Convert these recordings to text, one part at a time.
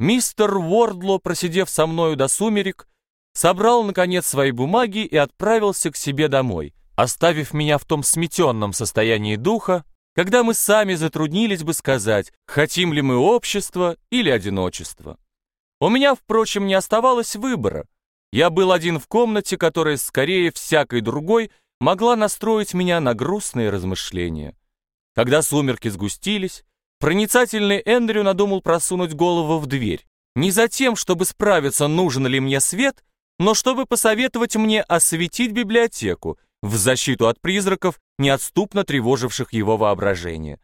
Мистер Уордло, просидев со мною до сумерек, собрал, наконец, свои бумаги и отправился к себе домой, оставив меня в том сметенном состоянии духа, когда мы сами затруднились бы сказать, хотим ли мы общество или одиночество. У меня, впрочем, не оставалось выбора. Я был один в комнате, которая, скорее всякой другой, могла настроить меня на грустные размышления. Когда сумерки сгустились, проницательный Эндрю надумал просунуть голову в дверь. Не за тем, чтобы справиться, нужен ли мне свет, но чтобы посоветовать мне осветить библиотеку в защиту от призраков, неотступно тревоживших его воображение.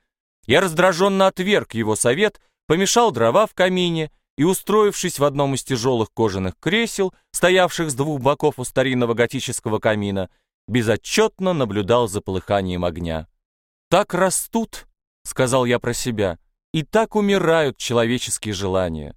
Я раздраженно отверг его совет, помешал дрова в камине и, устроившись в одном из тяжелых кожаных кресел, стоявших с двух боков у старинного готического камина, безотчетно наблюдал за полыханием огня. «Так растут», — сказал я про себя, — «и так умирают человеческие желания.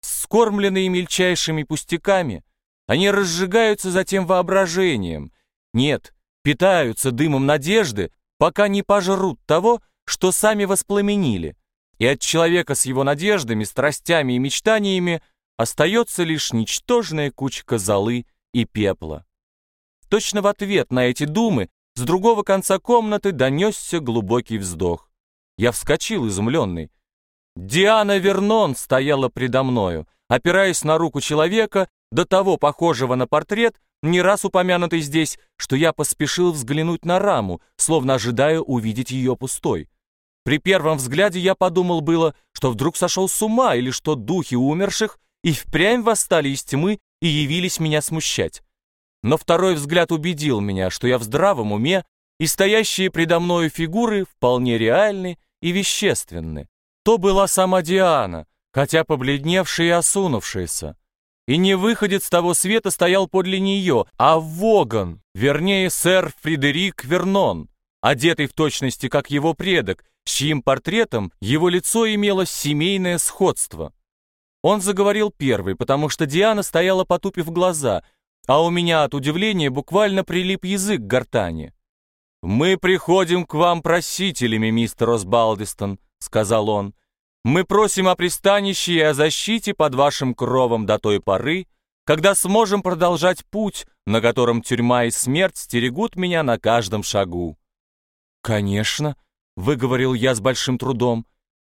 Скормленные мельчайшими пустяками — они разжигаются затем воображением. Нет, питаются дымом надежды, пока не пожрут того, что сами воспламенили. И от человека с его надеждами, страстями и мечтаниями остается лишь ничтожная кучка золы и пепла. Точно в ответ на эти думы с другого конца комнаты донесся глубокий вздох. Я вскочил изумленный. Диана Вернон стояла предо мною, опираясь на руку человека, до того похожего на портрет, не раз упомянутый здесь, что я поспешил взглянуть на раму, словно ожидая увидеть ее пустой. При первом взгляде я подумал было, что вдруг сошел с ума или что духи умерших и впрямь восстали из тьмы и явились меня смущать. Но второй взгляд убедил меня, что я в здравом уме, и стоящие предо мною фигуры вполне реальны и вещественны. То была сама Диана, хотя побледневшая и осунувшаяся. И не выходец того света стоял подле нее, а Воган, вернее, сэр Фредерик Вернон, одетый в точности, как его предок, с чьим портретом его лицо имело семейное сходство. Он заговорил первый, потому что Диана стояла потупив глаза, а у меня от удивления буквально прилип язык к гортани. «Мы приходим к вам просителями, мистер Осбалдистон», — сказал он. Мы просим о пристанище и о защите под вашим кровом до той поры, когда сможем продолжать путь, на котором тюрьма и смерть стерегут меня на каждом шагу». «Конечно», — выговорил я с большим трудом.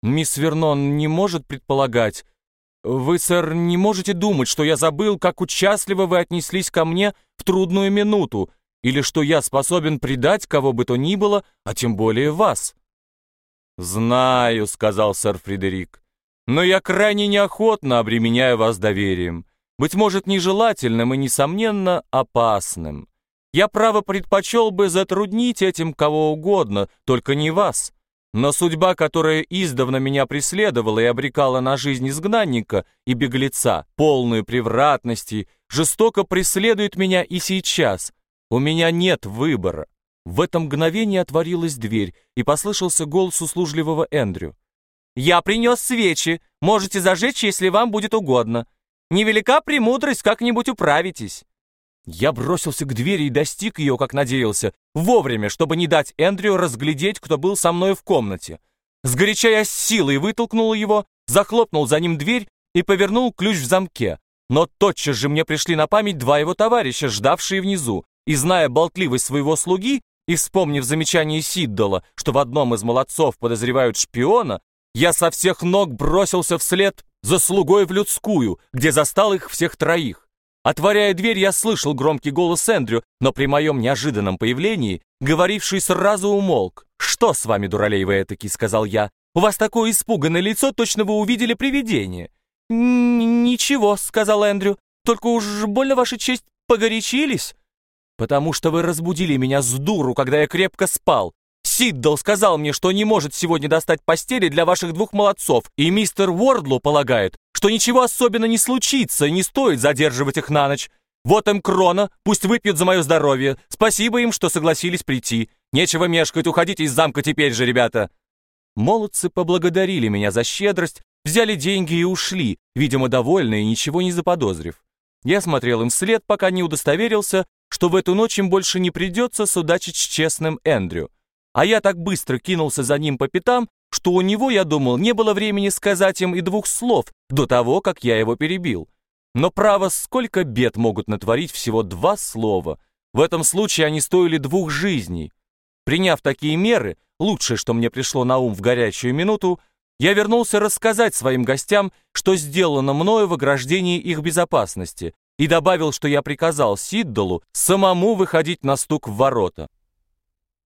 «Мисс Вернон не может предполагать. Вы, сэр, не можете думать, что я забыл, как участливо вы отнеслись ко мне в трудную минуту, или что я способен предать кого бы то ни было, а тем более вас». «Знаю», — сказал сэр Фредерик, «но я крайне неохотно обременяю вас доверием, быть может, нежелательным и, несомненно, опасным. Я, право, предпочел бы затруднить этим кого угодно, только не вас. Но судьба, которая издавна меня преследовала и обрекала на жизнь изгнанника и беглеца, полную превратностей, жестоко преследует меня и сейчас. У меня нет выбора. В это мгновение отворилась дверь, и послышался голос услужливого Эндрю. «Я принес свечи, можете зажечь, если вам будет угодно. Невелика премудрость, как-нибудь управитесь». Я бросился к двери и достиг ее, как надеялся, вовремя, чтобы не дать Эндрю разглядеть, кто был со мной в комнате. Сгоряча я с силой вытолкнул его, захлопнул за ним дверь и повернул ключ в замке. Но тотчас же мне пришли на память два его товарища, ждавшие внизу, и, зная болтливость своего слуги, и вспомнив замечание Сиддала, что в одном из молодцов подозревают шпиона, я со всех ног бросился вслед за слугой в людскую, где застал их всех троих. Отворяя дверь, я слышал громкий голос Эндрю, но при моем неожиданном появлении говоривший сразу умолк. «Что с вами, дуралей вы этакий?» — сказал я. «У вас такое испуганное лицо, точно вы увидели привидение». «Ничего», — сказал Эндрю. «Только уж больно, ваша честь, погорячились». «Потому что вы разбудили меня с дуру, когда я крепко спал. Сиддл сказал мне, что не может сегодня достать постели для ваших двух молодцов, и мистер Уордлу полагает, что ничего особенно не случится и не стоит задерживать их на ночь. Вот им крона, пусть выпьют за мое здоровье. Спасибо им, что согласились прийти. Нечего мешкать, уходите из замка теперь же, ребята». Молодцы поблагодарили меня за щедрость, взяли деньги и ушли, видимо, довольные, ничего не заподозрив. Я смотрел им вслед, пока не удостоверился, что в эту ночь им больше не придется судачить с честным Эндрю. А я так быстро кинулся за ним по пятам, что у него, я думал, не было времени сказать им и двух слов до того, как я его перебил. Но право, сколько бед могут натворить всего два слова. В этом случае они стоили двух жизней. Приняв такие меры, лучшее, что мне пришло на ум в горячую минуту, я вернулся рассказать своим гостям, что сделано мною в ограждении их безопасности, и добавил, что я приказал Сиддалу самому выходить на стук в ворота.